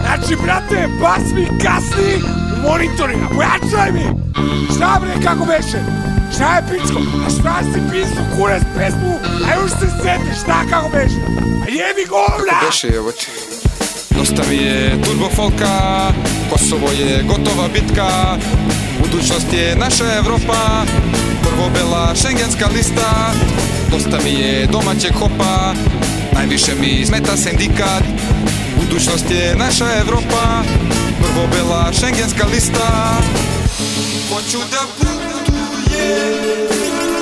Значи, брате, бас ми касни мониторинга. Поячвай ми! Šta bre, kako veće! Šta je pičko? A šta si pisao kurac pesmu? A još se sete, šta kako беше? A jebi govna! Kako беше, jebote? Dosta mi je turbo folka Kosovo je gotova bitka. Budućnost je naša Evropa Prvo bela šengenska lista. Dosta mi je domaćeg hopa Najviše mi smeta sindikat Budućnost je naša Evropa Prvo bela šengenska lista. Hoću da putujem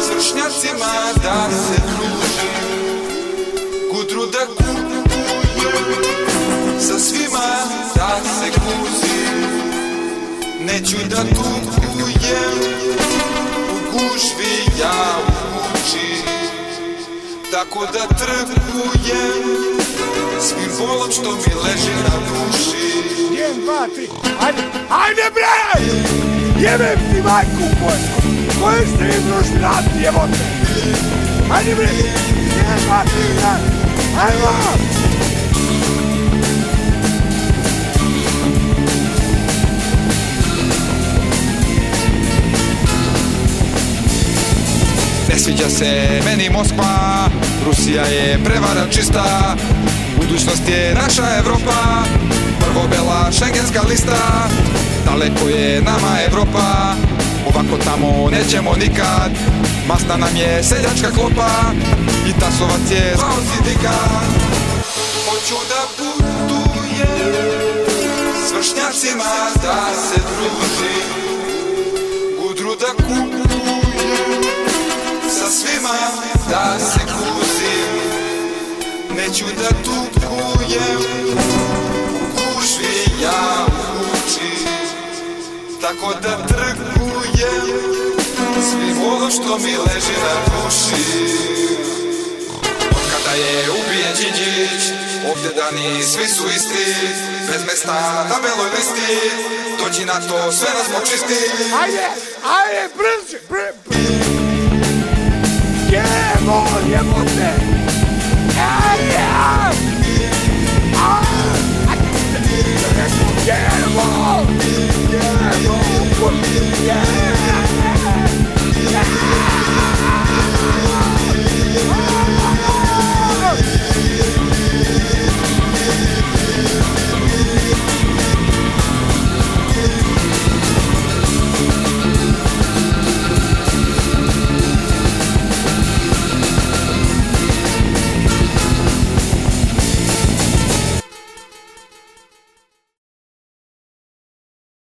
S vršnjacima da se družim Neću da tukujem U gužvi ja u Tako da trgujem Svim bolom što mi leži na duši Jedan, dva, tri, ajde, ajde bre! Jebem ti majku u Poljsku! Koje ste vi društvi radni jebote? Ajde bre! Jedan, dva, tri, jedan! Ajmo! Sviđa se meni Moskva. Rusija je prevara čista. Budućnost je naša Evropa. Prvo bela šengenska lista. Daleko je nama Evropa. Ovako tamo nećemo nikad. Masna nam je seljačka klopa. I tasovac je zvao sindikat. Hoću da putujem S vršnjacima da se družim Neću da tukujem u gužvi ja u kući Tako da trgujem svim ono što mi leži na duši Od je ubijen Đinđić Ovdje dani svi su isti Bez mesta na beloj listi Dođi na to, sve nas počisti Ajde, ajde, brže, brže! Jebo, jebote! Yeah, yeah, yeah.